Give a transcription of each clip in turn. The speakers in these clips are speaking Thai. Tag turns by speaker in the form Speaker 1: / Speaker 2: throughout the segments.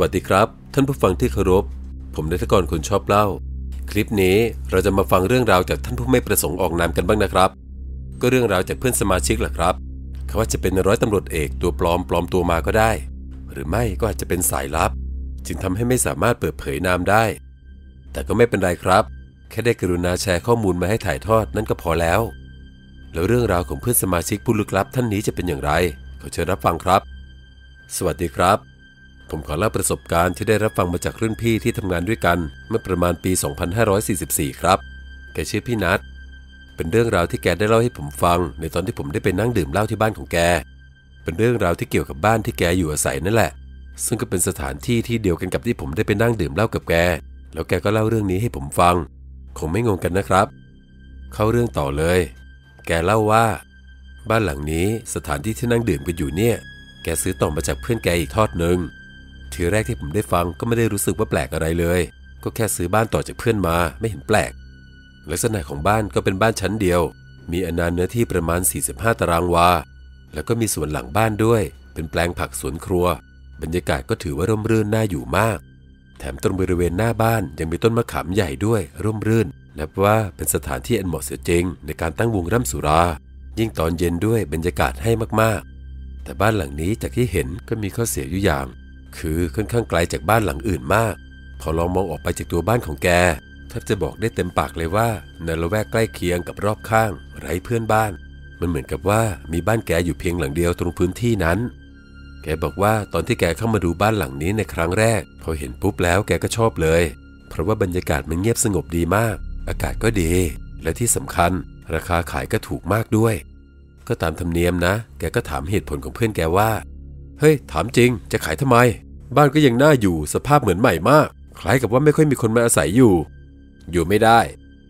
Speaker 1: วัสดีครับ ท่านผู้ฟังที่เคารพ ผมนายทกรคนชอบเล่า คลิปนี้เราจะมาฟังเรื่องราวจากท่านผู้ไม่ประสงค์ออกนามกันบ้างนะครับ ก็เรื่องราวจากเพื่อนสมาชิกแหละครับเขาว่าจะเป็นร้อยตำรวจเอกตัวปลอมปลอมตัวมาก็ได้ หรือไม่ก็อาจจะเป็นสายลับ จึงทำให้ไม่สามารถเปิดเผยนามได้ แต่ก็ไม่เป็นไรครับ แค่ได้กรุณาแชร์ข้อมูลมาให้ถ่ายทอดนั่นก็พอแล้ว แล้วเรื่องราวของเพื่อนสมาชิกผู้ลึกลับท่านนี้จะเป็นอย่างไรขอเชิญรับฟังครับ สวัสดีครับ ผมขอเล่าประสบการณ์ที่ได้รับฟังมาจากรุ่นพี่ที่ทำงานด้วยกันเมื่อประมาณปี 2544 ครับ แกชื่อพี่นัท เป็นเรื่องราวที่แกได้เล่าให้ผมฟัง ในตอนที่ผมได้ไปนั่งดื่มเหล้าที่บ้านของแก เป็นเรื่องราวที่เกี่ยวกับบ้านที่แกอยู่อาศัยนั่นแหละ ซึ่งก็เป็นสถานที่ที่เดียวกันกับที่ผมได้ไปนั่งดื่มเหล้ากับแก แล้วแกก็เล่าเรื่องนี้ให้ผมฟัง คงไม่งงกันนะครับ เข้าเรื่องต่อเลย แกเล่าว่า บ้านหลังนี้สถานที่ที่นั่งดื่มกันอยู่เนี่ย แกซื้อต่อมาจากเพื่อนแกอีกทอดหนึ่ง ทีแรกที่ผมได้ฟังก็ไม่ได้รู้สึกว่าแปลกอะไรเลย ก็แค่ซื้อบ้านต่อจากเพื่อนมาไม่เห็นแปลก ลักษณะของบ้านก็เป็นบ้านชั้นเดียว มีอนาเนื้อที่ประมาณ 45 ตารางวา แล้วก็มีสวนหลังบ้านด้วย เป็นแปลงผักสวนครัว บรรยากาศก็ถือว่าร่มรื่นน่าอยู่มาก แถมตรงบริเวณหน้าบ้านยังมีต้นมะขามใหญ่ด้วยร่มรื่น นับว่าเป็นสถานที่อันเหมาะเสียจริง ในการตั้งวงร่ำสุรา ยิ่งตอนเย็นด้วยบรรยากาศให้มากๆ แต่บ้านหลังนี้จากที่เห็นก็มีข้อเสียอยู่อย่าง คือค่อนข้างไกลจากบ้านหลังอื่นมาก พอลองมองออกไปจากตัวบ้านของแกแทบจะบอกได้เต็มปากเลยว่าในละแวกใกล้เคียงกับรอบข้าง ไร้เพื่อนบ้าน มันเหมือนกับว่ามีบ้านแกอยู่เพียงหลังเดียวตรงพื้นที่นั้น แกบอกว่าตอนที่แกเข้ามาดูบ้านหลังนี้ในครั้งแรก พอเห็นปุ๊บแล้วแกก็ชอบเลย เพราะว่าบรรยากาศมันเงียบสงบดีมาก อากาศก็ดี และที่สำคัญ ราคาขายก็ถูกมากด้วย ก็ตามธรรมเนียมนะ แกก็ถามเหตุผลของเพื่อนแกว่า เฮ้ย ถามจริง จะขายทำไม บ้านก็ยังน่าอยู่สภาพเหมือนใหม่มาก คล้ายกับว่าไม่ค่อยมีคนมาอาศัยอยู่ อยู่ไม่ได้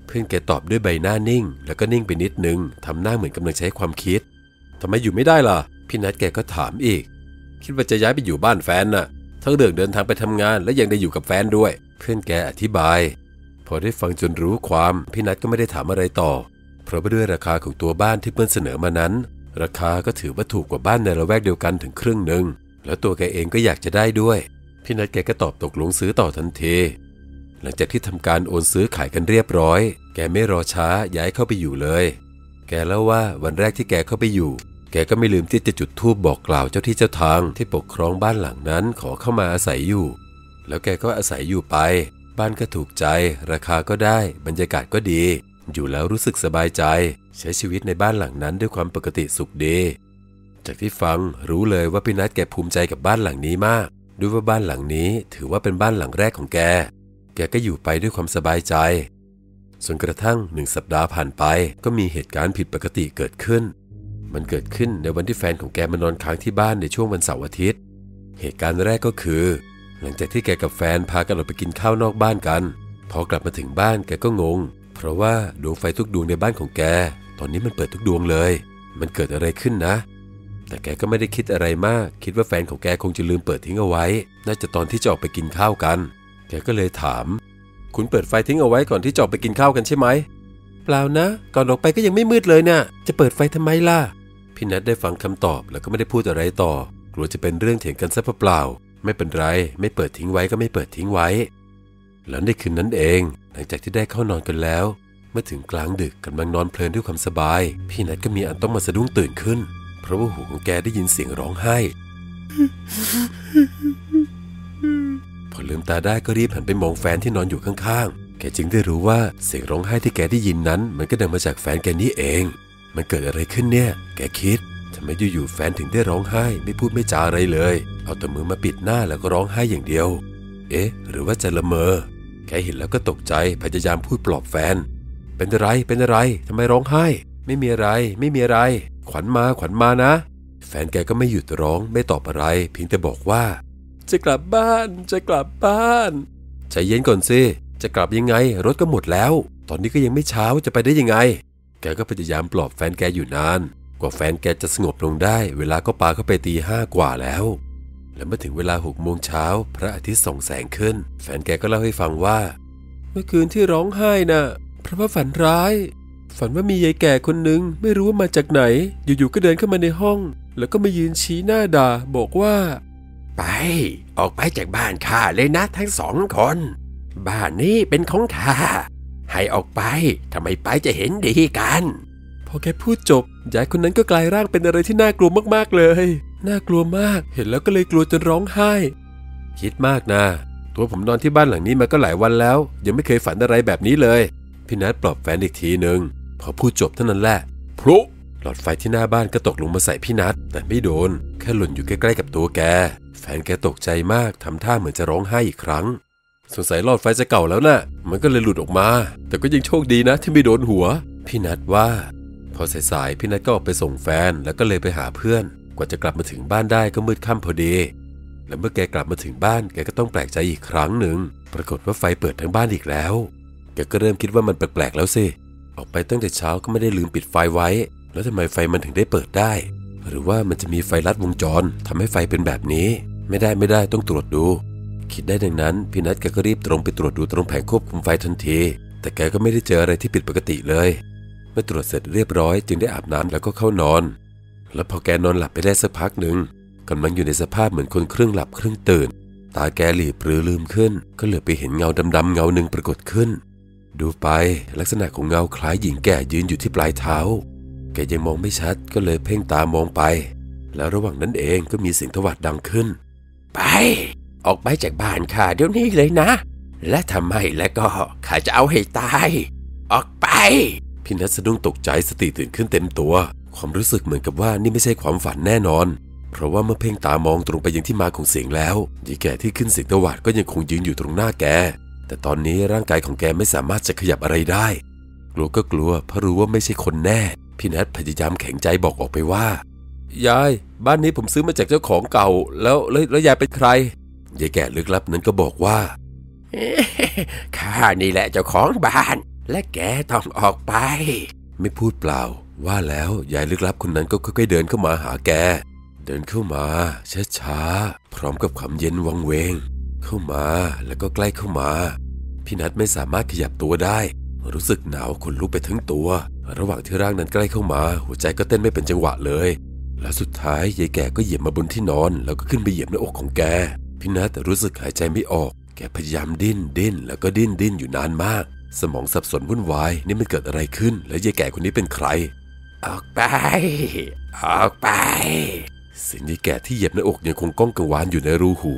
Speaker 1: เพื่อนแกตอบด้วยใบหน้านิ่ง แล้วก็นิ่งไปนิดนึงทำหน้าเหมือนกำลังใช้ความคิดทำไมอยู่ไม่ได้ล่ะ พี่นัทแกก็ถามอีก คิดว่าจะย้ายไปอยู่บ้านแฟนน่ะ ทั้งเรื่องเดินทางไปทำงาน และยังได้อยู่กับแฟนด้วย เพื่อนแกอธิบาย พอได้ฟังจนรู้ความพี่นัทก็ไม่ได้ถามอะไรต่อ เพราะาด้วยราคาของตัวบ้านที่เพื่อนเสนอมานั้น ราคาก็ถือว่าถูกกว่าบ้านในละแวกเดียวกันถึงครึ่งหนึ่ง แล้วตัวแกเองก็อยากจะได้ด้วย พี่นัทแกก็ตอบตกลงซื้อต่อทันทีหลังจากที่ทำการโอนซื้อขายกันเรียบร้อย แกไม่รอช้าย้ายเข้าไปอยู่เลย แกเล่าว่าวันแรกที่แกเข้าไปอยู่ แกก็ไม่ลืมที่จะจุดธูปบอกกล่าวเจ้าที่เจ้าทางที่ปกครองบ้านหลังนั้นขอเข้ามาอาศัยอยู่ แล้วแกก็อาศัยอยู่ไป บ้านก็ถูกใจ ราคาก็ได้ บรรยากาศก็ดี อยู่แล้วรู้สึกสบายใจ ใช้ชีวิตในบ้านหลังนั้นด้วยความปกติสุขดี จากที่ฟังรู้เลยว่าพี่นัทแกภูมิใจกับบ้านหลังนี้มาก ด้วยว่าบ้านหลังนี้ถือว่าเป็นบ้านหลังแรกของแก แกก็อยู่ไปด้วยความสบายใจจนกระทั่งหนึ่งสัปดาห์ผ่านไปก็มีเหตุการณ์ผิดปกติเกิดขึ้น มันเกิดขึ้นในวันที่แฟนของแกมานอนค้างที่บ้านในช่วงวันเสาร์อาทิตย์ เหตุการณ์แรกก็คือ หลังจากที่แกกับแฟนพากันออกไปกินข้าวนอกบ้านกัน พอกลับมาถึงบ้านแกก็งง เพราะว่าดวงไฟทุกดวงในบ้านของแก ตอนนี้มันเปิดทุกดวงเลย มันเกิดอะไรขึ้นนะ แต่แกก็ไม่ได้คิดอะไรมาก คิดว่าแฟนของแกคงจะลืมเปิดทิ้งเอาไว้ น่าจะตอนที่จะออกไปกินข้าวกัน แกก็เลยถาม คุณเปิดไฟทิ้งเอาไว้ก่อนที่จะออกไปกินข้าวกันใช่ไหม เปล่านะ ก่อนออกไปก็ยังไม่มืดเลยเนี่ยจะเปิดไฟทำไมล่ะ พี่นัทได้ฟังคำตอบแล้วก็ไม่ได้พูดอะไรต่อ กลัวจะเป็นเรื่องเถียงกันซะเปล่า ไม่เป็นไร ไม่เปิดทิ้งไว้ก็ไม่เปิดทิ้งไว้ แล้วในคืนนั้นเอง หลังจากที่ได้เข้านอนกันแล้ว เมื่อถึงกลางดึกกำลังนอนเพลินด้วยความสบาย พี่นัทก็มีอันต้องมาสะดุ้งตื่นขึ้น เพราะว่าหูของแกได้ยินเสียงร้องไห้ พอลืมตาได้ก็รีบหันไปมองแฟนที่นอนอยู่ข้างๆ แกจึงได้รู้ว่าเสียงร้องไห้ที่แกได้ยินนั้น มันก็ดังมาจากแฟนแกนี่เอง มันเกิดอะไรขึ้นเนี่ย แกคิดทำไมอยู่ๆแฟนถึงได้ร้องไห้ ไม่พูดไม่จาอะไรเลย เอาแต่มือมาปิดหน้าแล้วก็ร้องไห้อย่างเดียว เอ๊ะ หรือว่าจะละเมอ แกเห็นแล้วก็ตกใจพยายามพูดปลอบแฟน เป็นอะไรเป็นอะไรทำไมร้องไห้ ไม่มีอะไร ไม่มีอะไร ขวัญมาขวัญมานะ แฟนแกก็ไม่หยุดร้องไม่ตอบอะไร เพียงแต่บอกว่า จะกลับบ้านจะกลับบ้านใจเย็นก่อนสิจะกลับยังไง รถก็หมดแล้ว ตอนนี้ก็ยังไม่เช้าจะไปได้ยังไง แกก็พยายามปลอบแฟนแกอยู่นาน กว่าแฟนแกจะสงบลงได้ เวลาก็ปาเข้าไปตีห้ากว่าแล้ว และเมื่อถึงเวลาหกโมงเช้าพระอาทิตย์ส่องแสงขึ้น แฟนแกก็เล่าให้ฟังว่า เมื่อคืนที่ร้องไห้น่ะเพราะว่าฝันร้าย ฝันว่ามียายแก่คนหนึ่งไม่รู้ว่ามาจากไหน อยู่ๆก็เดินเข้ามาในห้อง แล้วก็มายืนชี้หน้าด่าบอกว่า
Speaker 2: ไป ออกไปจากบ้านข้าเลยนะทั้งสองคน บ้านนี้เป็นของข้าให้ออกไปทำไมไปจะเห็นดีกัน
Speaker 1: พอแกพูดจบยายคนนั้นก็กลายร่างเป็นอะไรที่น่ากลัวมากๆเลย น่ากลัวมากเห็นแล้วก็เลยกลัวจนร้องไห้ คิดมากนะ ตัวผมนอนที่บ้านหลังนี้มาก็หลายวันแล้ว ยังไม่เคยฝันอะไรแบบนี้เลย พี่นัทปลอบแฟนอีกทีหนึ่งพอพูดจบเท่านั้นแหละพลุหลอดไฟที่หน้าบ้านก็ตกลงมาใส่พี่นัทแต่ไม่โดน แค่หล่นอยู่ใกล้ๆกับตัวแก แฟนแกตกใจมากทำท่าเหมือนจะร้องไห้อีกครั้ง สงสัยหลอดไฟจะเก่าแล้วนะ่ะ มันก็เลยหลุดออกมา แต่ก็ยังโชคดีนะที่ไม่โดนหัว พี่นัทว่า พอสายๆพี่นัทก็ออกไปส่งแฟนแล้วก็เลยไปหาเพื่อน กว่าจะกลับมาถึงบ้านได้ก็มืดค่ำพอดีแล้วเมื่อแกกลับมาถึงบ้านแกก็ต้องแปลกใจอีกครั้งหนึ่ง ปรากฏว่าไฟเปิดทั้งบ้านอีกแล้ว แกก็เริ่มคิดว่ามันแปลกๆแล้วสิ ออกไปตั้งแต่เช้าก็ไม่ได้ลืมปิดไฟไว้ แล้วทำไมไฟมันถึงได้เปิดได้ หรือว่ามันจะมีไฟลัดวงจรทำให้ไฟเป็นแบบนี้ ไม่ได้ไม่ได้ต้องตรวจดู คิดได้ดังนั้นพี่นัทแกก็รีบตรงไปตรวจดูตรงแผงควบคุมไฟทันที แต่แกก็ไม่ได้เจออะไรที่ผิดปกติเลยเมื่อตรวจเสร็จเรียบร้อย จึงได้อาบน้ำแล้วก็เข้านอน แล้วพอแกนอนหลับไปได้สักพักหนึ่งกำลังอยู่ในสภาพเหมือนคนครึ่งหลับครึ่งตื่น ตาแกหลีปรือลืมขึ้น ก็เหลือไปเห็นเงาดำๆเงาหนึ่งปรากฏขึ้น ดูไปลักษณะของเงาคล้ายหญิงแก่ยืนอยู่ที่ปลายเท้า แกยังมองไม่ชัดก็เลยเพ่งตามองไป แล้วระหว่างนั้นเองก็มีเสียงตวัดดังขึ้น
Speaker 2: ไป ออกไปจากบ้านข้าเดี๋ยวนี้เลยนะ และทำไมแล้วก็ข้าจะเอาให้ตาย ออกไป
Speaker 1: พี่นัทสะดุ้งตกใจสติตื่นขึ้นเต็มตัว ความรู้สึกเหมือนกับว่านี่ไม่ใช่ความฝันแน่นอน เพราะว่าเมื่อเพ่งตามองตรงไปยังที่มาของเสียงแล้วหญิงแก่ที่ขึ้นเสียงตวาดก็ยังคงยืนอยู่ตรงหน้าแก แต่ตอนนี้ร่างกายของแกไม่สามารถจะขยับอะไรได้ กลัวก็กลัวเพราะรู้ว่าไม่ใช่คนแน่ พี่นัทพยายามแข็งใจบอกออกไปว่า ยาย บ้านนี้ผมซื้อมาจากเจ้าของเก่า แล้วแล้วแล้วยายเป็นใคร ยายแก่ลึกลับนั้นก็บอกว่า
Speaker 2: ข้านี่แหละเจ้าของบ้าน และแกต้องออกไป
Speaker 1: ไม่พูดเปล่า ว่าแล้วยายลึกลับคนนั้นก็ค่อยๆเดินเข้ามาหาแก เดินเข้ามาช้าๆพร้อมกับคำเย็นวังเวง เข้ามาแล้วก็ใกล้เข้ามา พี่นัทไม่สามารถขยับตัวได้ รู้สึกหนาวขนลุกไปทั้งตัว ระหว่างที่ร่างนั้นใกล้เข้ามา หัวใจก็เต้นไม่เป็นจังหวะเลย แล้วสุดท้ายยายแก่ก็เหยียบมาบนที่นอน แล้วก็ขึ้นไปเหยียบหน้าอกของแก พี่นัทแต่รู้สึกหายใจไม่ออก แกพยายามดิ้นดิ้นแล้วก็ดิ้นดิ้นอยู่นานมาก สมองสับสนวุ่นวายนี่มันเกิดอะไรขึ้น และยายแก่คนนี้เป็นใคร
Speaker 2: ออกไป ออกไป
Speaker 1: เสียงยายแก่ที่เหยียบหน้าอกยังคงก้องกังวานอยู่ในรูหู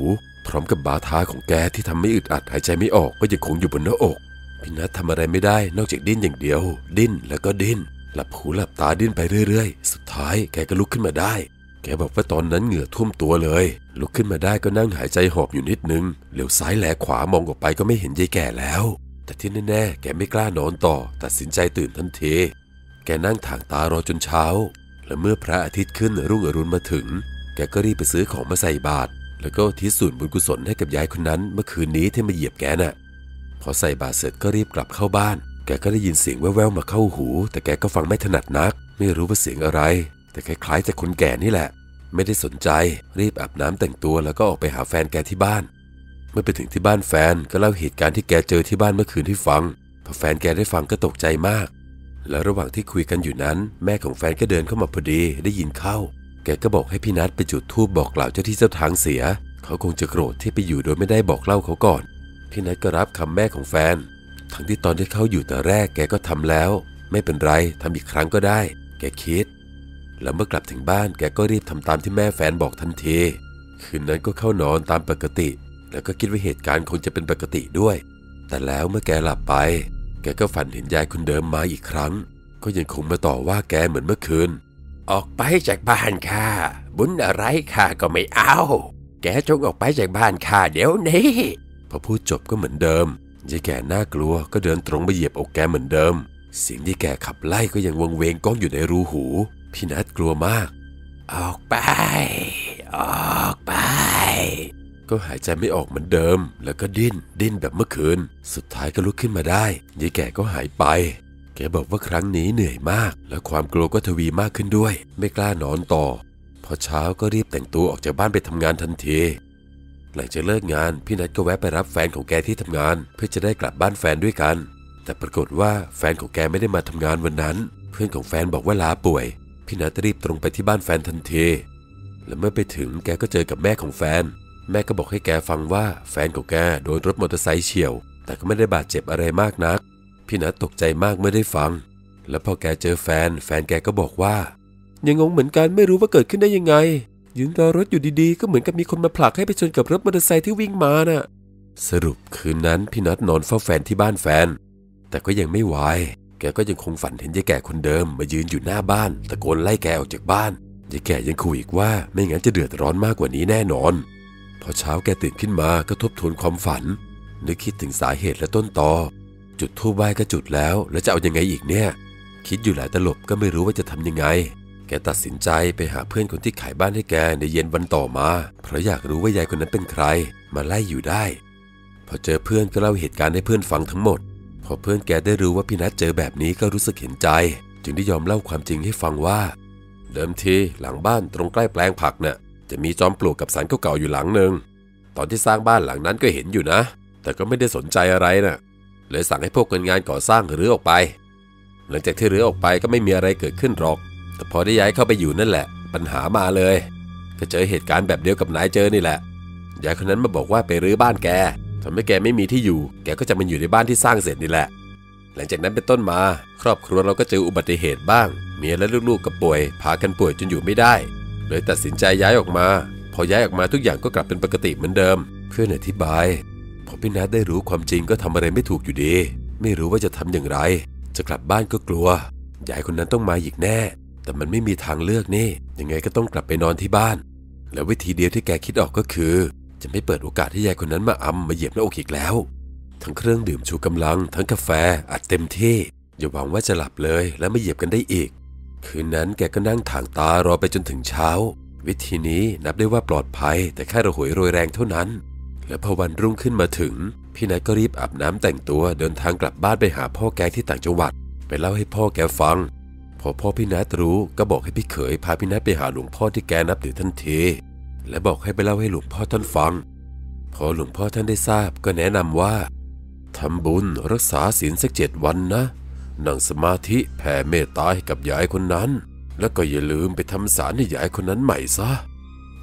Speaker 1: พร้อมกับบาท้าของแกที่ทำให้อึดอัดหายใจไม่ออกก็ยังคงอยู่บนหน้าอกพี่นัททำอะไรไม่ได้นอกจากดิ้นอย่างเดียว ดิ้นแล้วก็ดิ้น หลับหูหลับตาดิ้นไปเรื่อยๆ สุดท้ายแกก็ลุกขึ้นมาได้ แกบอกว่าตอนนั้นเหงื่อท่วมตัวเลย ลุกขึ้นมาได้ก็นั่งหายใจหอบอยู่นิดนึงเหลียวซ้ายแลขวามองออกไปก็ไม่เห็นยายแก่แล้ว แต่ที่แน่ๆแกไม่กล้านอนต่อ ตัดสินใจตื่นทันทีแกนั่งถางตารอจนเช้า และเมื่อพระอาทิตย์ขึ้นรุ่งอรุณมาถึง แกก็รีบไปซื้อของมาใส่บาตร แล้วก็ทิศส่วนบุญกุศลให้กับยายคนนั้น เมื่อคืนนี้ที่มาเหยียบแกน่ะ พอใส่บาตรเสร็จก็รีบกลับเข้าบ้าน แกก็ได้ยินเสียงแว่วๆมาเข้าหู แต่แกก็ฟังไม่ถนัดนัก ไม่รู้ว่าเสียงอะไร แต่คล้ายๆจากคนแก่นี่แหละ ไม่ได้สนใจ รีบอาบน้ำแต่งตัวแล้วก็ออกไปหาแฟนแกที่บ้าน เมื่อไปถึงที่บ้านแฟนก็เล่าเหตุการณ์ที่แกเจอที่บ้านเมื่อคืนที่ฟัง พอแฟนแกได้ฟังก็ตกใจมาก แล้วระหว่างที่คุยกันอยู่นั้น แม่ของแฟนก็เดินเข้ามาพอดีได้ยินเข้า แกก็บอกให้พี่นัทไปจุดธูปบอกกล่าวเจ้าที่เจ้าทางเสีย เขาคงจะโกรธที่ไปอยู่โดยไม่ได้บอกเล่าเขาก่อน พี่นัทก็รับคำแม่ของแฟน ทั้งที่ตอนที่เขาอยู่แต่แรกแกก็ทำแล้ว ไม่เป็นไรทำอีกครั้งก็ได้ แกคิด แล้วเมื่อกลับถึงบ้านแกก็รีบทำตามที่แม่แฟนบอกทันที คืนนั้นก็เข้านอนตามปกติ แล้วก็คิดว่าเหตุการณ์คงจะเป็นปกติด้วย แต่แล้วเมื่อแกหลับไป แกก็ฝันเห็นยายคนเดิมมาอีกครั้ง ก็ยังคงมาต่อว่าแกเหมือนเมื่อคืน
Speaker 2: ออกไปจากบ้านข้าบุญอะไรข้าก็ไม่เอา แกจงออกไปจากบ้านข้าเดี๋ยวนี้
Speaker 1: พอพูดจบก็เหมือนเดิมยายแก่น่ากลัวก็เดินตรงไปเหยียบอกแกเหมือนเดิม เสียงยายแก่ขับไล่ก็ยังวงเวงก้องอยู่ในรูหู พี่นัทกลัวมาก
Speaker 2: ออกไป ออกไป
Speaker 1: ก็หายใจไม่ออกเหมือนเดิม แล้วก็ดิ้น ดิ้นแบบเมื่อคืน สุดท้ายก็ลุกขึ้นมาได้ยายแก่ก็หายไป แกบอกว่าครั้งนี้เหนื่อยมาก และความกลัวก็ทวีมากขึ้นด้วย ไม่กล้านอนต่อ พอเช้าก็รีบแต่งตัวออกจากบ้านไปทำงานทันทีหลังจากเลิกงานพี่นัทก็แวะไปรับแฟนของแกที่ทำงาน เพื่อจะได้กลับบ้านแฟนด้วยกัน แต่ปรากฏว่าแฟนของแกไม่ได้มาทำงานวันนั้น เพื่อนของแฟนบอกว่าลาป่วย พี่นัทรีบตรงไปที่บ้านแฟนทันทีและเมื่อไปถึงแกก็เจอกับแม่ของแฟน แม่ก็บอกให้แกฟังว่าแฟนของแกโดนรถมอเตอร์ไซค์เฉียว แต่ก็ไม่ได้บาดเจ็บอะไรมากนัก พี่นัทตกใจมากเมื่อได้ฟัง แล้วพอแกเจอแฟน แฟนแกก็บอกว่า ยังงงเหมือนกันไม่รู้ว่าเกิดขึ้นได้ยังไง ยืนรอรถอยู่ดีๆ ก็เหมือนกับมีคนมาผลักให้ไปชนกับรถมอเตอร์ไซค์ที่วิ่งมาน่ะ สรุปคืนนั้นพี่นัทนอนเฝ้าแฟนที่บ้านแฟน แต่ก็ยังไม่ไหวแกก็ยังคงฝันเห็นยายแก่คนเดิมมายืนอยู่หน้าบ้านตะโกนไล่แกออกจากบ้านยายแก่ยังขู่อีกว่าไม่งั้นจะเดือดร้อนมากกว่านี้แน่นอน พอเช้าแกตื่นขึ้นมาก็ทบทวนความฝัน นึกคิดถึงสาเหตุและต้นตอ จุดทูบไหว้ก็จุดแล้ว แล้วจะเอาอยังไงอีกเนี่ย คิดอยู่หลายตลบก็ไม่รู้ว่าจะทำยังไง แกตัดสินใจไปหาเพื่อนคนที่ขายบ้านให้แกในเย็นวันต่อมา เพราะอยากรู้ว่ายายคนนั้นเป็นใคร มาไล่อยู่ได้ พอเจอเพื่อนก็เล่าเหตุการณ์ให้เพื่อนฟังทั้งหมด พอเพื่อนแกได้รู้ว่าพี่นัทเจอแบบนี้ก็รู้สึกเห็นใจ จึงได้ยอมเล่าความจริงให้ฟังว่า เดิมทีหลังบ้านตรงใกล้แปลงผักเนี่ยจะมีจอมปลวกกับสารเก่าๆอยู่หลังหนึ่งตอนที่สร้างบ้านหลังนั้นก็เห็นอยู่นะ แต่ก็ไม่ได้สนใจอะไรนะ่ะ เลยสั่งให้พวกคนงานก่อสร้างรื้อออกไป หลังจากที่รื้อออกไปก็ไม่มีอะไรเกิดขึ้นหรอก แต่พอได้ย้ายเข้าไปอยู่นั่นแหละ ปัญหามาเลย ก็เจอเหตุการณ์แบบเดียวกับนายเจอนี่แหละยายคนนั้นมาบอกว่าไปรื้อบ้านแกทำให้แกไม่มีที่อยู่ แกก็จะมาอยู่ในบ้านที่สร้างเสร็จนี่แหละ หลังจากนั้นเป็นต้นมา ครอบครัวเราก็เจออุบัติเหตุบ้าง เมียและลูกๆก็ป่วย พากันป่วยจนอยู่ไม่ได้ เลยตัดสินใจย้ายออกมา พอย้ายออกมาทุกอย่างก็กลับเป็นปกติเหมือนเดิม เพื่อนอธิบาย พอพี่นัทได้รู้ความจริงก็ทำอะไรไม่ถูกอยู่ดี ไม่รู้ว่าจะทำอย่างไร จะกลับบ้านก็กลัวยายคนนั้นต้องมาอีกแน่ แต่มันไม่มีทางเลือกนี่ ยังไงก็ต้องกลับไปนอนที่บ้าน แล้ววิธีเดียวที่แกคิดออกก็คือ จะไม่เปิดโอกาสให้ยายคนนั้นมาอำมาเหยียบหน้าอกอีกแล้ว ทั้งเครื่องดื่มชูกำลัง ทั้งกาแฟอัดเต็มที่ อย่าหวังว่าจะหลับเลยและไม่เหยียบกันได้อีก คืนนั้นแกก็นั่งถางตารอไปจนถึงเช้า วิธีนี้นับได้ว่าปลอดภัย แต่แค่ระหวยโรยแรงเท่านั้น และพอวันรุ่งขึ้นมาถึง พี่นายก็รีบอาบน้ำแต่งตัวเดินทางกลับบ้านไปหาพ่อแกที่ต่างจังหวัด ไปเล่าให้พ่อแกฟัง พอพ่อพี่นัทรู้ก็บอกให้พี่เขยพาพี่นัทไปหาหลวงพ่อที่แกนับถือทันทีและบอกให้ไปเล่าให้หลวงพ่อท่านฟัง พอหลวงพ่อท่านได้ทราบก็แนะนำว่าทำบุญรักษาศีลสักเจ็ดวันนะนั่งสมาธิแผ่เมตตาให้กับยายคนนั้น แล้วก็อย่าลืมไปทำสารให้ยายคนนั้นใหม่ซะ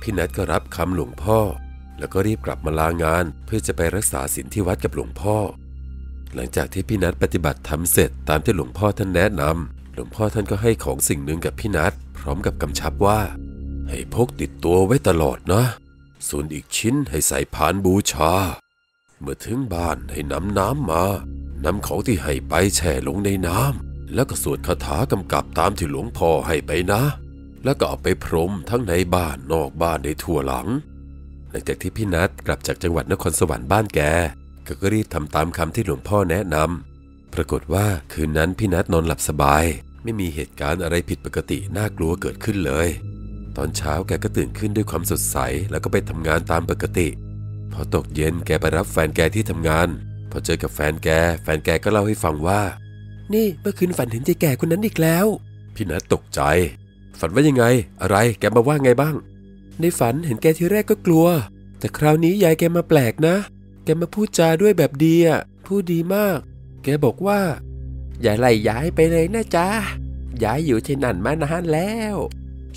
Speaker 1: พี่นัทก็รับคำหลวงพ่อ แล้วก็รีบกลับมาลางานเพื่อจะไปรักษาศีลที่วัดกับหลวงพ่อ หลังจากที่พี่นัทปฏิบัติทำเสร็จตามที่หลวงพ่อท่านแนะนำหลวงพ่อท่านก็ให้ของสิ่งหนึ่งกับพี่นัทพร้อมกับกำชับว่า ให้พกติดตัวไว้ตลอดนะ ส่วนอีกชิ้นให้ใส่พานบูชา เมื่อถึงบ้านให้นำน้ำมานำของที่ให้ไปแช่ลงในน้ำแล้วก็สวดคาถากำกับตามที่หลวงพ่อให้ไปนะ แล้วก็เอาไปพรมทั้งในบ้านนอกบ้านในทั่วหลัง ลังจากที่พี่นัทกลับจากจังหวัดนครสวรรค์บ้านแกก็ก็รีบทำตามคำที่หลวงพ่อแนะนำปรากฏว่าคืนนั้นพี่นัทนอนหลับสบาย ไม่มีเหตุการณ์อะไรผิดปกติน่ากลัวเกิดขึ้นเลย ตอนเช้าแกก็ตื่นขึ้นด้วยความสดใสแล้วก็ไปทำงานตามปกติ พอตกเย็นแกไปรับแฟนแกที่ทำงาน พอเจอกับแฟนแก แฟนแกก็เล่าให้ฟังว่า นี่เมื่อคืนฝันเห็นยายแก่คนนั้นอีกแล้ว พี่นัทตกใจ ฝันว่ายังไง อะไรแกมาว่าไงบ้าง ในฝันเห็นแกทีแรกก็กลัว แต่คราวนี้ยายแกมาแปลกนะ แกมาพูดจาด้วยแบบดีอะพูดดีมาก แกบอกว่า อย่าไล่ย้ายไปเลยนะจ๊ะย้ายอยู่ที่นั่นมานานแล้ว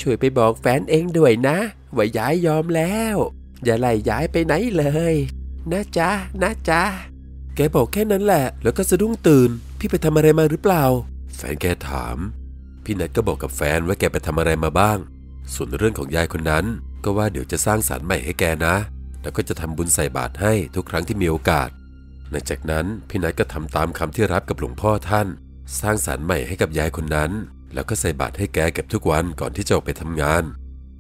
Speaker 1: ช่วยไปบอกแฟนเองด้วยนะ ว่าย้ายยอมแล้ว อย่าไล่ย้ายไปไหนเลย นะจ๊ะนะจ๊ะแกบอกแค่นั้นแหละ แล้วก็สะดุ้งตื่น พี่ไปทำอะไรมาหรือเปล่า แฟนแกถาม พี่นัทก็บอกกับแฟนว่าแกไปทำอะไรมาบ้าง ส่วนเรื่องของยายคนนั้น ก็ว่าเดี๋ยวจะสร้างศาลใหม่ให้แกนะ แล้วก็จะทำบุญใส่บาตรให้ทุกครั้งที่มีโอกาส หลังจากนั้นพี่นัทก็ทำตามคำที่รับกับหลวงพ่อท่าน สร้างศาลใหม่ให้กับยายคนนั้น แล้วก็ใส่บาตรให้แกเก็บทุกวันก่อนที่จะออกไปทำงาน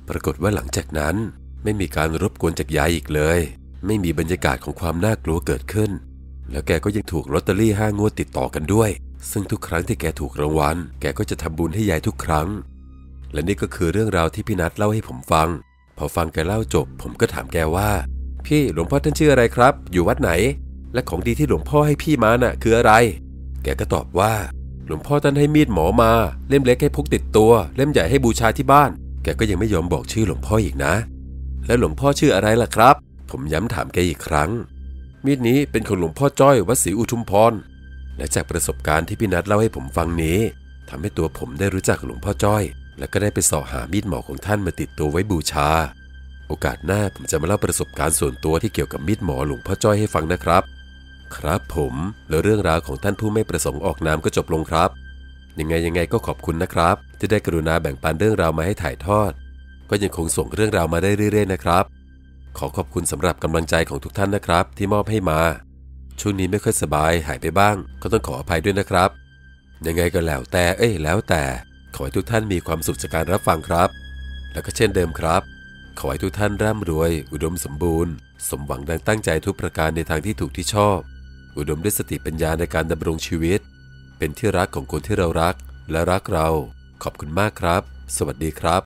Speaker 1: ปรากฏว่าหลังจากนั้นไม่มีการรบกวนจากยายอีกเลย ไม่มีบรรยากาศของความน่ากลัวเกิดขึ้น แล้วแกก็ยังถูกลอตเตอรี่ห้างวดติดต่อกันด้วย ซึ่งทุกครั้งที่แกถูกรางวัล แกก็จะทำบุญให้ยายทุกครั้ง และนี่ก็คือเรื่องราวที่พี่นัทเล่าให้ผมฟัง พอฟังแกเล่าจบ ผมก็ถามแกว่า พี่หลวงพ่อท่านชื่ออะไรครับ อยู่วัดไหน และของดีที่หลวงพ่อให้พี่มาน่ะ คืออะไร แกก็ตอบว่า หลวงพ่อท่านให้มีดหมอมา เล่มเล็กให้พกติดตัว เล่มใหญ่ให้บูชาที่บ้าน แกก็ยังไม่ยอมบอกชื่อหลวงพ่ออีกนะ แล้วหลวงพ่อชื่ออะไรล่ะครับ ผมย้ำถามแกอีกครั้ง มีดนี้เป็นของหลวงพ่อจ้อยวัดศรีอุทุมพรและจากประสบการณ์ที่พี่นัทเล่าให้ผมฟังนี้ทำให้ตัวผมได้รู้จักหลวงพ่อจ้อย และก็ได้ไปสอหามีดหมอของท่านมาติดตัวไว้บูชา โอกาสหน้าผมจะมาเล่าประสบการณ์ส่วนตัวที่เกี่ยวกับมีดหมอหลวงพ่อจ้อยให้ฟังนะครับ ครับผมแล้วเรื่องราวของท่านผู้ไม่ประสงค์ออกนามก็จบลงครับ ยังไงยังไงก็ขอบคุณนะครับ ที่ได้กรุณาแบ่งปันเรื่องราวมาให้ถ่ายทอด ก็ยังคงส่งเรื่องราวมาได้เรื่อย ๆ นะครับ ขอขอบคุณสำหรับกำลังใจของทุกท่านนะครับ ที่มอบให้มา ช่วงนี้ไม่ค่อยสบายหายไปบ้าง ก็ต้องขออภัยด้วยนะครับ ยังไงก็แล้วแต่เอ้ยแล้วแต่ ขอให้ทุกท่านมีความสุขจากการรับฟังครับ และก็เช่นเดิมครับ ขอให้ทุกท่านร่ำรวย อุดมสมบูรณ์ สมหวังดังตั้งใจทุกประการในทางที่ถูกที่ชอบ อุดมด้วยสติปัญญาในการดำรงชีวิต เป็นที่รักของคนที่เรารักและรักเรา ขอบคุณมากครับ สวัสดีครับ